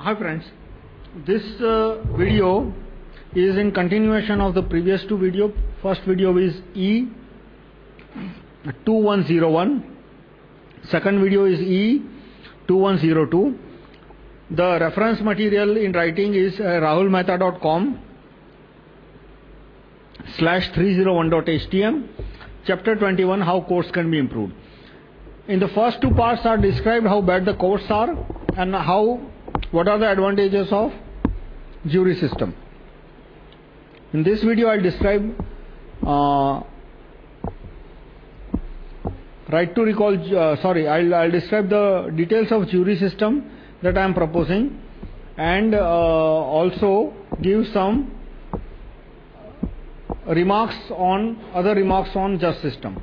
Hi friends, this uh, video is in continuation of the previous two video. First video is E2101, second video is E2102. The reference material in writing is uh, rahulmehta.com slash 301.htm, chapter 21, how courts can be improved. In the first two parts are described how bad the courts are and how, what are the advantages of jury system. In this video, I'll describe uh, right to recall, uh, sorry, I'll, I'll describe the details of jury system that I am proposing and uh, also give some remarks on other remarks on just system.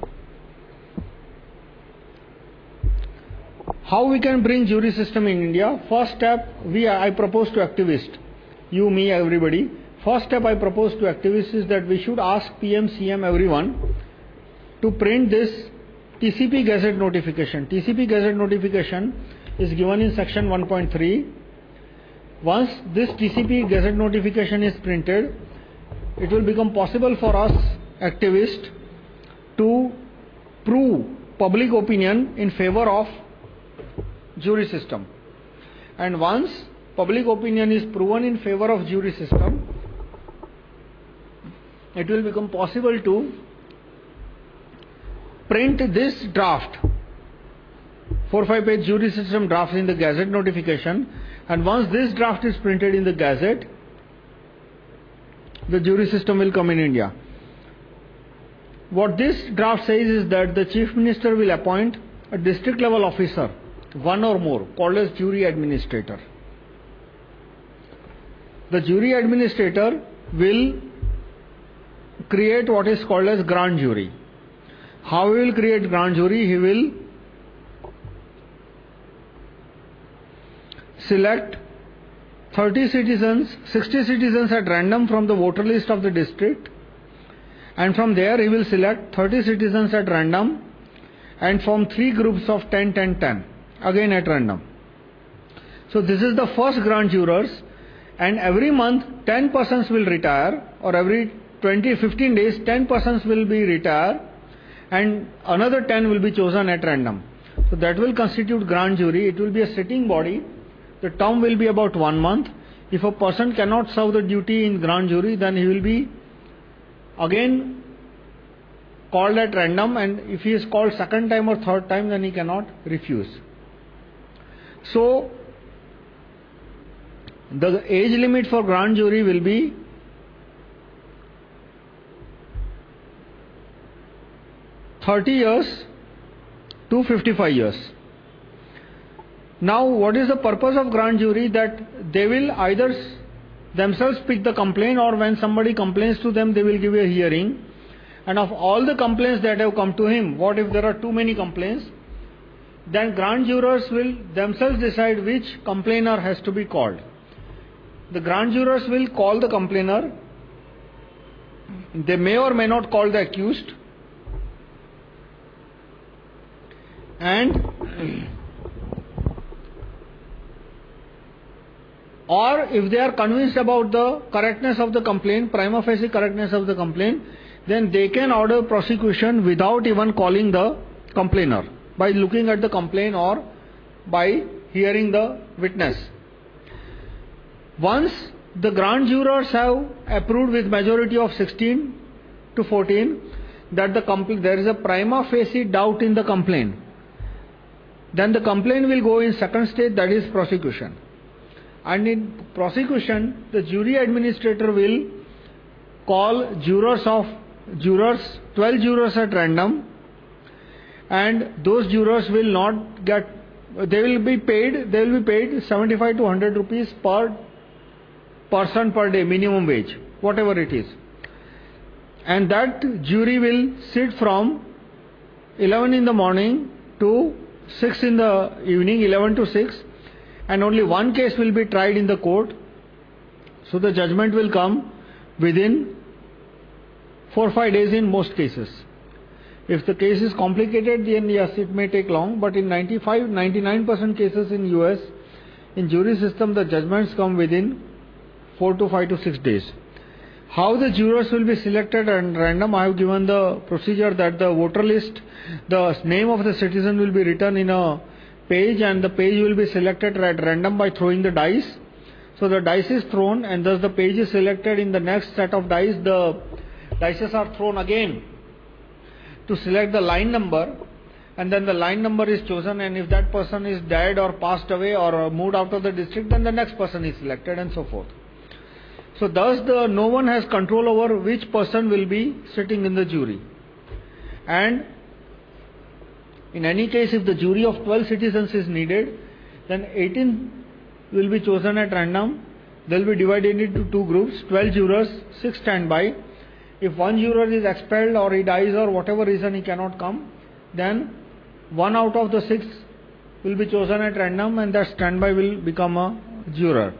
How we can bring jury system in India? First step, we, I propose to activists, you, me, everybody. First step I propose to activists is that we should ask PM, CM, everyone to print this TCP Gazette notification. TCP Gazette notification is given in section 1.3. Once this TCP Gazette notification is printed, it will become possible for us activists to prove public opinion in favor of jury system. And once public opinion is proven in favor of jury system, it will become possible to print this draft, 4 5 page jury system draft in the Gazette notification. And once this draft is printed in the Gazette, the jury system will come in India. What this draft says is that the Chief Minister will appoint a district level officer one or more, called as jury administrator. The jury administrator will create what is called as grand jury. How he will create grand jury? He will select 30 citizens, 60 citizens at random from the voter list of the district, and from there he will select 30 citizens at random and form three groups of 10, 10, 10 again at random. So, this is the first grand jurors, and every month 10 persons will retire, or every 20, 15 days 10 persons will be retired, and another 10 will be chosen at random. So, that will constitute grand jury. It will be a sitting body. The term will be about one month. If a person cannot serve the duty in grand jury, then he will be again called at random, and if he is called second time or third time, then he cannot refuse. So, the age limit for grand jury will be thirty years to fifty five years. Now, what is the purpose of grand jury? That they will either themselves pick the complaint, or when somebody complains to them, they will give a hearing. And of all the complaints that have come to him, what if there are too many complaints? Then grand jurors will themselves decide which complainer has to be called. The grand jurors will call the complainer. They may or may not call the accused. And or if they are convinced about the correctness of the complaint, prima facie correctness of the complaint, then they can order prosecution without even calling the complainer by looking at the complaint or by hearing the witness. Once the grand jurors have approved with majority of 16 to 14 that the there is a prima facie doubt in the complaint, then the complaint will go in second stage that is prosecution. And in prosecution, the jury administrator will call jurors of jurors, 12 jurors at random and those jurors will not get, they will be paid, they will be paid 75 to 100 rupees per person per day, minimum wage, whatever it is. And that jury will sit from 11 in the morning to 6 in the evening, 11 to 6, and only one case will be tried in the court. So the judgment will come within 4 5 days in most cases. If the case is complicated, then yes, it may take long, but in 95 99% cases in US, In jury system, the judgments come within 4 to 5 to 6 days. How the jurors will be selected and random, I have given the procedure that the voter list, the name of the citizen will be written in a page and the page will be selected at random by throwing the dice. So the dice is thrown and thus the page is selected in the next set of dice. The dices are thrown again to select the line number and then the line number is chosen and if that person is dead or passed away or moved out of the district then the next person is selected and so forth. So thus the, no one has control over which person will be sitting in the jury. And in any case if the jury of 12 citizens is needed then 18 will be chosen at random. They will be divided into two groups, 12 jurors, 6 stand by. If one juror is expelled or he dies or whatever reason he cannot come, then one out of the six will be chosen at random and that standby will become a juror.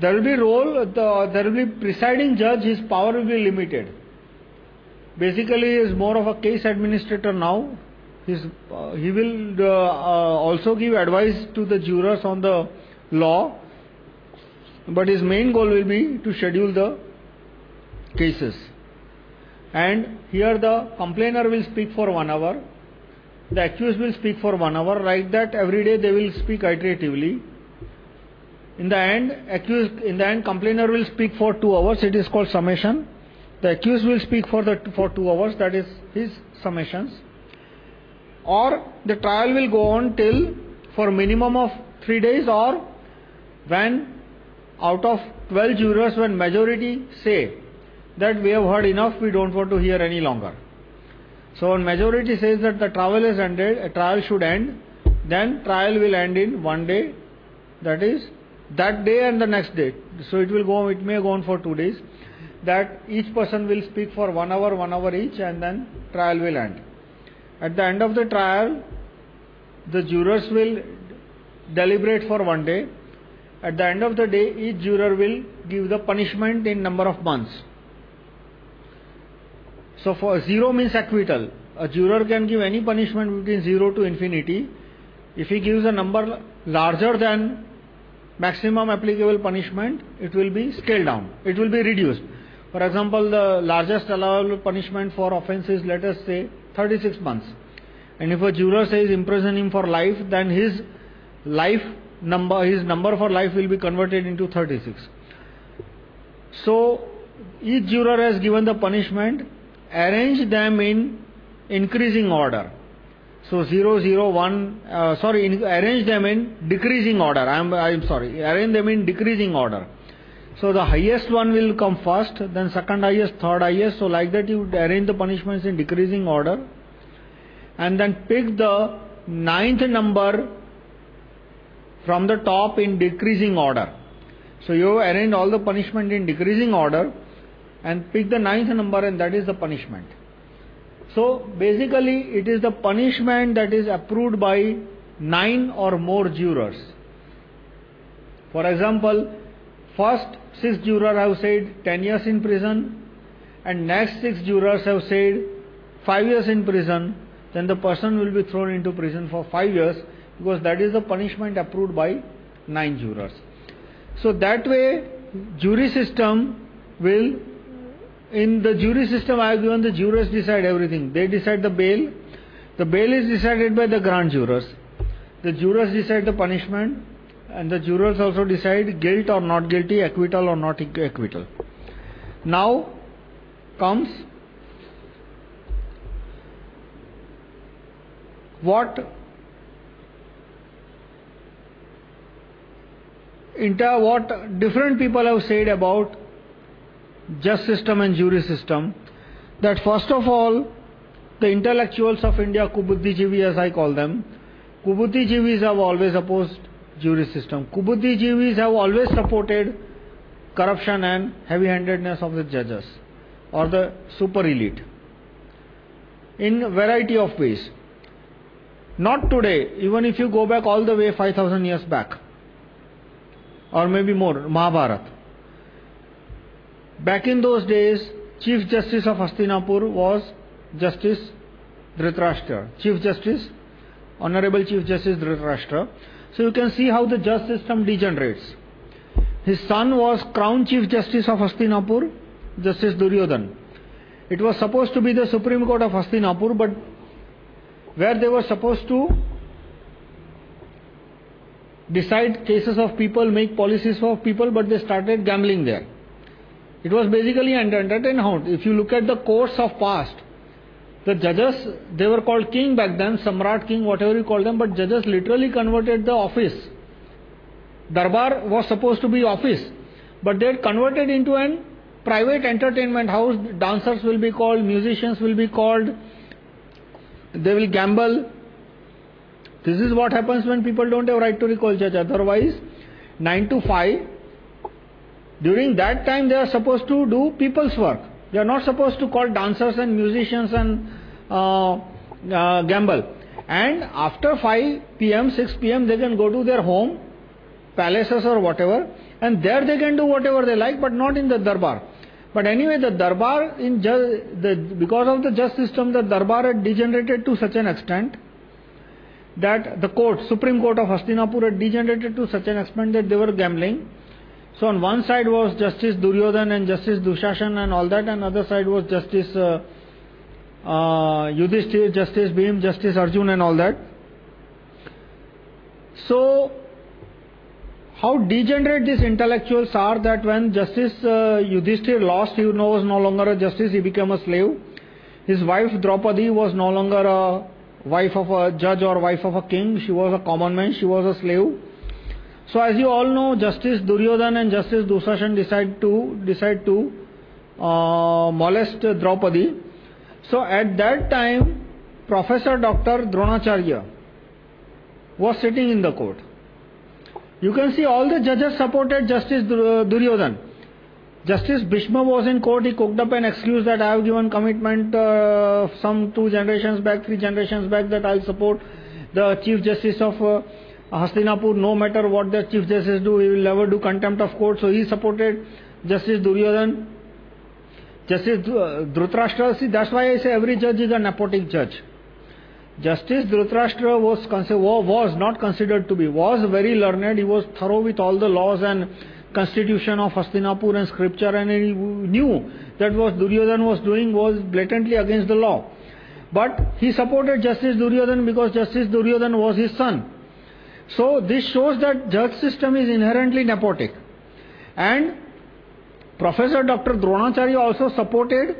There will be role, the, there will be presiding judge, his power will be limited. Basically, he is more of a case administrator now. His, uh, he will uh, uh, also give advice to the jurors on the law, but his main goal will be to schedule the cases. And here the complainer will speak for one hour, the accused will speak for one hour, like that every day they will speak iteratively. In the end, accused, in the end, complainer will speak for two hours, it is called summation. The accused will speak for, the, for two hours, that is his summations. Or the trial will go on till for minimum of three days, or when out of 12 jurors, when majority say that we have heard enough, we don't want to hear any longer. So when majority says that the trial is ended, a trial should end, then trial will end in one day, that is that day and the next day. So it will go, it may go on for two days. That each person will speak for one hour, one hour each, and then trial will end. At the end of the trial, the jurors will deliberate for one day. At the end of the day, each juror will give the punishment in number of months. So, for zero means acquittal. A juror can give any punishment between zero to infinity. If he gives a number larger than maximum applicable punishment, it will be scaled down, it will be reduced. For example, the largest allowable punishment for offense is, let us say, 36 months. And if a juror says imprison him for life, then his life number, his number for life will be converted into 36. So, each juror has given the punishment arrange them in increasing order. So 0, 0, 1, uh, sorry, in, arrange them in decreasing order. I am, I am sorry, arrange them in decreasing order. So the highest one will come first, then second highest, third highest. So like that you arrange the punishments in decreasing order. And then pick the ninth number from the top in decreasing order. So you arrange all the punishment in decreasing order and pick the ninth number and that is the punishment. So basically it is the punishment that is approved by nine or more jurors. For example, first six jurors have said 10 years in prison and next six jurors have said 5 years in prison, then the person will be thrown into prison for 5 years because that is the punishment approved by nine jurors. So that way jury system will in the jury system, I have given the jurors decide everything. They decide the bail. The bail is decided by the grand jurors. The jurors decide the punishment, and the jurors also decide guilt or not guilty, acquittal or not acquittal. Now comes what inter what different people have said about just system and jury system, that first of all, the intellectuals of India, Kubuddhijivi as I call them, Kubuddhijivis have always opposed jury system. Kubuddhijivis have always supported corruption and heavy handedness of the judges or the super elite in variety of ways. Not today, even if you go back all the way 5000 years back, or maybe more, Mahabharata. Back in those days, Chief Justice of Hastinapur was Justice Dhritarashtra. Chief Justice, Honorable Chief Justice Dhritarashtra. So you can see how the judge system degenerates. His son was Crown Chief Justice of Hastinapur, Justice Duryodhan. It was supposed to be the Supreme Court of Hastinapur, but where they were supposed to decide cases of people, make policies for people, but they started gambling there. It was basically an entertainment. House. If you look at the courts of past, the judges, they were called king back then, Samrat king, whatever you call them, but judges literally converted the office. Darbar was supposed to be office, but they had converted into an private entertainment house. Dancers will be called, musicians will be called, they will gamble. This is what happens when people don't have right to recall judge. Otherwise, 9 to 5, during that time they are supposed to do people's work. They are not supposed to call dancers and musicians and uh, uh, gamble. And after 5 pm, 6 pm, they can go to their home, palaces or whatever, and there they can do whatever they like, but not in the darbar. But anyway, the darbar, in the, because of the just system, the darbar had degenerated to such an extent that the court, Supreme Court of Hastinapur, had degenerated to such an extent that they were gambling. So on one side was Justice Duryodhan and Justice Dushashan and all that, and other side was Justice uh, uh, Yudhishthir, Justice Bhim, Justice Arjun and all that. So, how degenerate these intellectuals are that when Justice uh, Yudhishthir lost, he was no longer a justice, he became a slave. His wife Draupadi was no longer a wife of a judge or wife of a king, she was a common man, she was a slave. So, as you all know, Justice Duryodhan and Justice Dusashan decide to, decide to uh, molest Draupadi. So, at that time, Professor Dr. Dronacharya was sitting in the court. You can see all the judges supported Justice Duryodhan. Justice Bhishma was in court, he cooked up an excuse that I have given commitment uh, some two generations back, three generations back that I'll support the Chief Justice of uh, Hastinapur, no matter what the Chief Justice do, he will never do contempt of court. So he supported Justice Duryodhan. Justice uh, Dhritarashtra, see, that's why I say every judge is a nepotic judge. Justice Dhritarashtra was, was not considered to be, was very learned, he was thorough with all the laws and constitution of Hastinapur and scripture, and he knew that what Duryodhan was doing was blatantly against the law. But he supported Justice Duryodhan because Justice Duryodhan was his son. So, this shows that judge system is inherently nepotic. And Professor Dr. Dronacharya also supported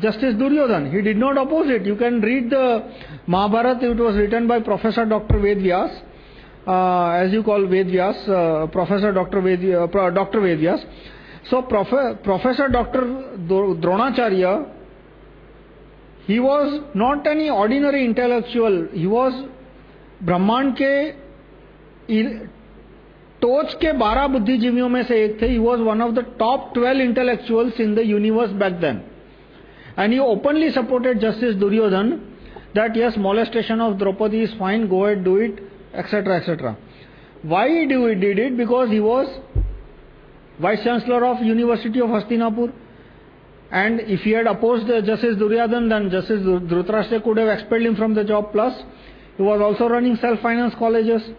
Justice Duryodhan. He did not oppose it. You can read the Mahabharata, it was written by Professor Dr. Vedvyas, uh, as you call Vedvyas, uh, Professor Dr. Vedvyas. Uh, Dr. Vedvyas. So, Prof Professor Dr. Dronacharya, he was not any ordinary intellectual, he was ब्रह्मांड के टोच के 12 बुद्धिजीवियों में से एक थे। He was one of the top 12 intellectuals in the universe back then and you openly supported justice Duryodhan that yes molestation of Draupadi is fine go ahead do it etcetera etcetera why do it did it because he was vice chancellor of university of Hastinapur and if you had oppose justice Duryodhan then justice Dhritarashtra could have expelled in from the job plus you was also running self finance colleges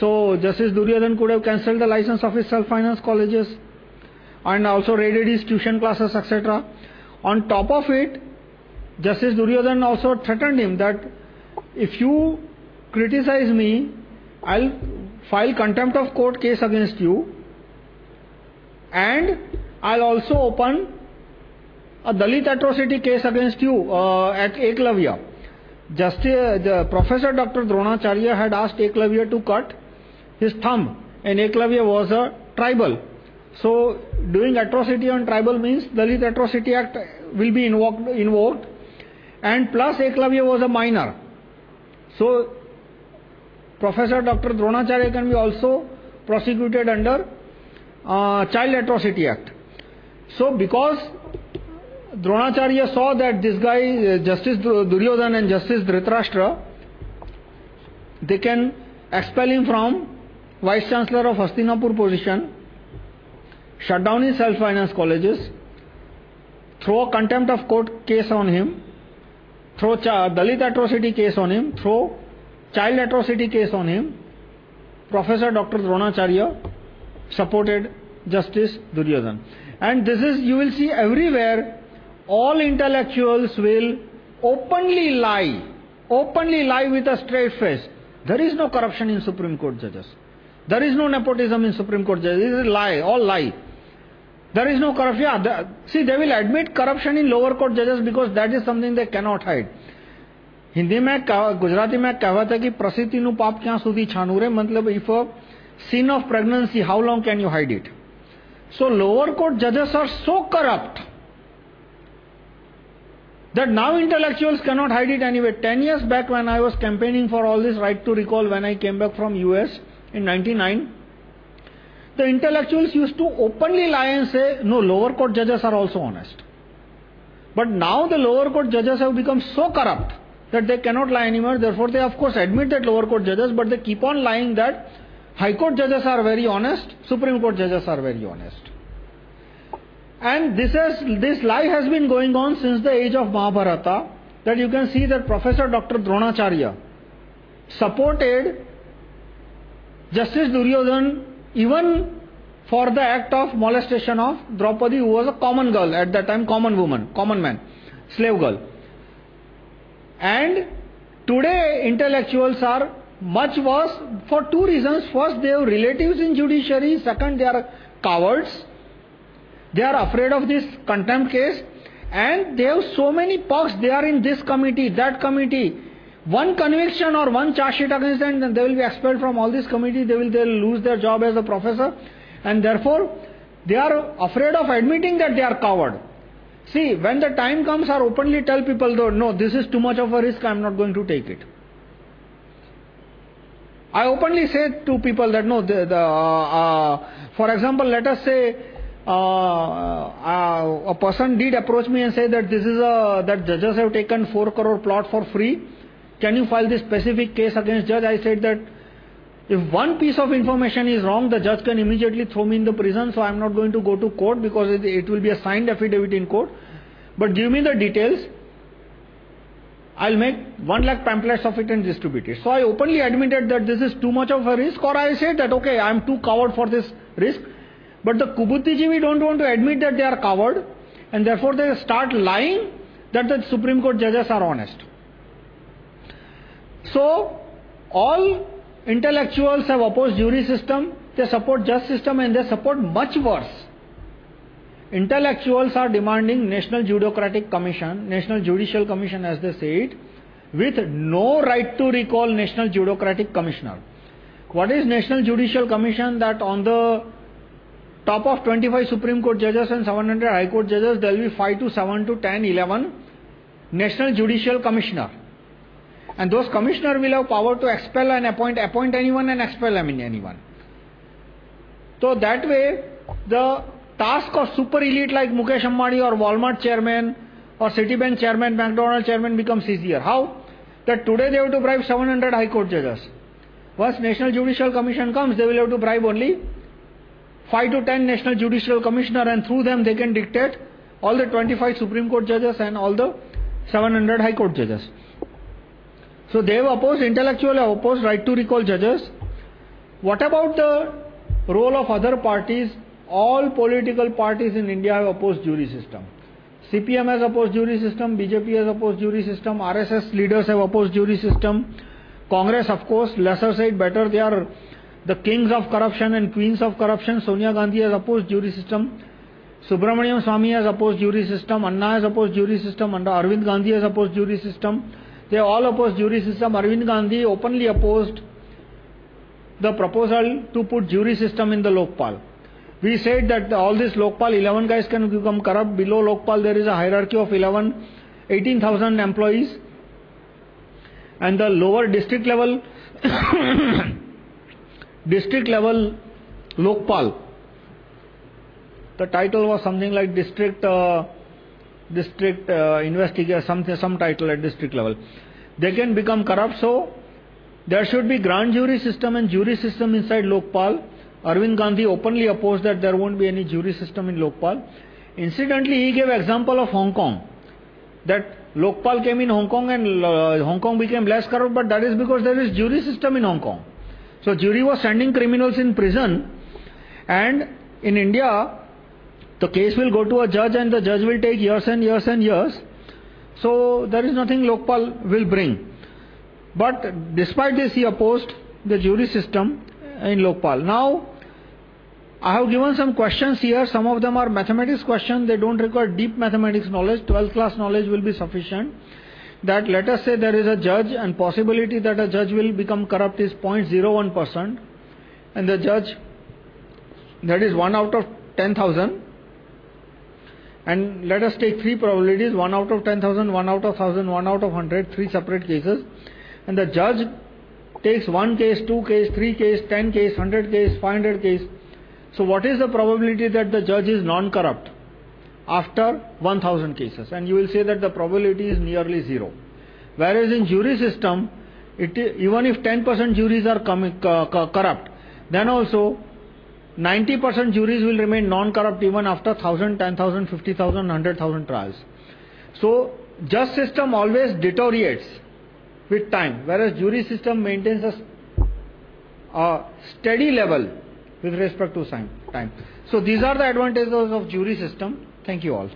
So, Justice Duryodhan could have cancelled the license of his self-finance colleges and also raided his tuition classes, etc. On top of it, Justice Duryodhan also threatened him that if you criticize me, I'll file contempt of court case against you and I'll also open a Dalit atrocity case against you uh, at Eklavya. Justice, the Professor Dr. Dronacharya had asked Eklavya to cut his thumb, and Eklavya was a tribal. So, doing atrocity on tribal means Dalit Atrocity Act will be invoked, invoked and plus Eklavya was a minor. So, Professor Dr. Dronacharya can be also prosecuted under uh, Child Atrocity Act. So, because Dronacharya saw that this guy, uh, Justice Duryodhan and Justice Dhritarashtra, they can expel him from Vice Chancellor of Hastinapur position, shut down his self finance colleges, throw a contempt of court case on him, throw Dalit atrocity case on him, throw child atrocity case on him, Professor Dr. Dronacharya supported Justice Duryodhan. And this is, you will see everywhere, all intellectuals will openly lie, openly lie with a straight face. There is no corruption in Supreme Court judges. There is no nepotism in Supreme Court judges. This is a lie, all lie. There is no corruption. Yeah, the, see, they will admit corruption in lower court judges because that is something they cannot hide. Hindi में गुजराती में कहावत है कि प्रसिद्धि नु पाप क्या सुधी छानू मतलब if a sin of pregnancy, how long can you hide it? So, lower court judges are so corrupt that now intellectuals cannot hide it anyway. Ten years back, when I was campaigning for all this right to recall, when I came back from US, in 99 the intellectuals used to openly lie and say no lower court judges are also honest but now the lower court judges have become so corrupt that they cannot lie anymore. Therefore, they of course admit that lower court judges, but they keep on lying that high court judges are very honest, Supreme Court judges are very honest. And this, has, this lie has been going on since the age of Mahabharata. That you can see that Professor Dr. Dronacharya supported Justice Duryodhan even for the act of molestation of Draupadi, who was a common girl at that time, common woman, common man, slave girl. And today, intellectuals are much worse for two reasons. First, they have relatives in judiciary. Second, they are cowards. They are afraid of this contempt case. And they have so many perks. They are in this committee, that committee. One conviction or one charge sheet against them, then they will be expelled from all these committees. They will they'll lose their job as a professor. And therefore, they are afraid of admitting that they are coward. See, when the time comes, I openly tell people, though, no, this is too much of a risk, I'm not going to take it. I openly say to people that, no, the, the, uh, uh, for example, let us say uh, uh, a person did approach me and say that this is a, that judges have taken 4 crore plot for free. Can you file this specific case against judge? I said that if one piece of information is wrong, the judge can immediately throw me in the prison, so I'm not going to go to court because it, it will be a signed affidavit in court. But give me the details. I'll make one lakh pamphlets of it and distribute it. So I openly admitted that this is too much of a risk, or I said that, okay, I'm too coward for this risk. But the we don't want to admit that they are coward, and therefore they start lying that the Supreme Court judges are honest. So, all Intellectuals have opposed jury system, they support just system and they support much worse. Intellectuals are demanding National Judocratic Commission, National Judicial Commission as they say it, with no right to recall National Judocratic Commissioner. What is National Judicial Commission? That on the top of 25 Supreme Court judges and 700 High Court judges, there will be 5 to 7 to 10, 11 National Judicial Commissioner. And those commissioners will have power to expel and appoint, appoint anyone and expel anyone. So that way, the task of super elite like Mukesh Ambani or Walmart chairman or Citibank chairman, McDonald's chairman becomes easier. How? That today they have to bribe 700 High Court judges. Once National Judicial Commission comes, they will have to bribe only 5 to 10 National Judicial Commissioner and through them they can dictate all the 25 Supreme Court judges and all the 700 High Court judges. So they have opposed, intellectually opposed right to recall judges. What about the role of other parties? All political parties in India have opposed jury system. CPM has opposed jury system, BJP has opposed jury system, RSS leaders have opposed jury system. Congress, of course, lesser said better, they are the kings of corruption and queens of corruption. Sonia Gandhi has opposed jury system. Subramaniam Swamy has opposed jury system. Anna has opposed jury system. and Arvind Gandhi has opposed jury system. They all opposed jury system. Arvind Gandhi openly opposed the proposal to put jury system in the Lokpal. We said that all this Lokpal, 11 guys can become corrupt. Below Lokpal, there is a hierarchy of 11, 18,000 employees. And the lower district level, district level Lokpal, the title was something like district. Uh, district uh, investigator, some, some title at district level. They can become corrupt. So, there should be grand jury system and jury system inside Lokpal. Arvind Gandhi openly opposed that there won't be any jury system in Lokpal. Incidentally, he gave example of Hong Kong. That Lokpal came in Hong Kong and uh, Hong Kong became less corrupt, but that is because there is jury system in Hong Kong. So, jury was sending criminals in prison, and in India, the case will go to a judge, and the judge will take years and years and years. So, there is nothing Lokpal will bring. But despite this, he opposed the jury system in Lokpal. Now, I have given some questions here. Some of them are mathematics questions. They don't require deep mathematics knowledge. 12th class knowledge will be sufficient. That let us say there is a judge and possibility that a judge will become corrupt is 0.01%. And the judge, that is 1 out of 10,000. And let us take three probabilities 1 out of 10,000, 1 out of 1000, 1 out of 100, three separate cases. And the judge takes one case, two case, three case, 10 case, 100 case, 500 case. So, what is the probability that the judge is non corrupt after 1000 cases? And you will say that the probability is nearly zero. Whereas in jury system, it, even if 10% juries are uh, corrupt, then also 90% juries will remain non corrupt even after 1000, 10,000, 50,000, 100,000 trials. So, just system always deteriorates with time, whereas jury system maintains a, a steady level with respect to time. So, these are the advantages of jury system. Thank you all.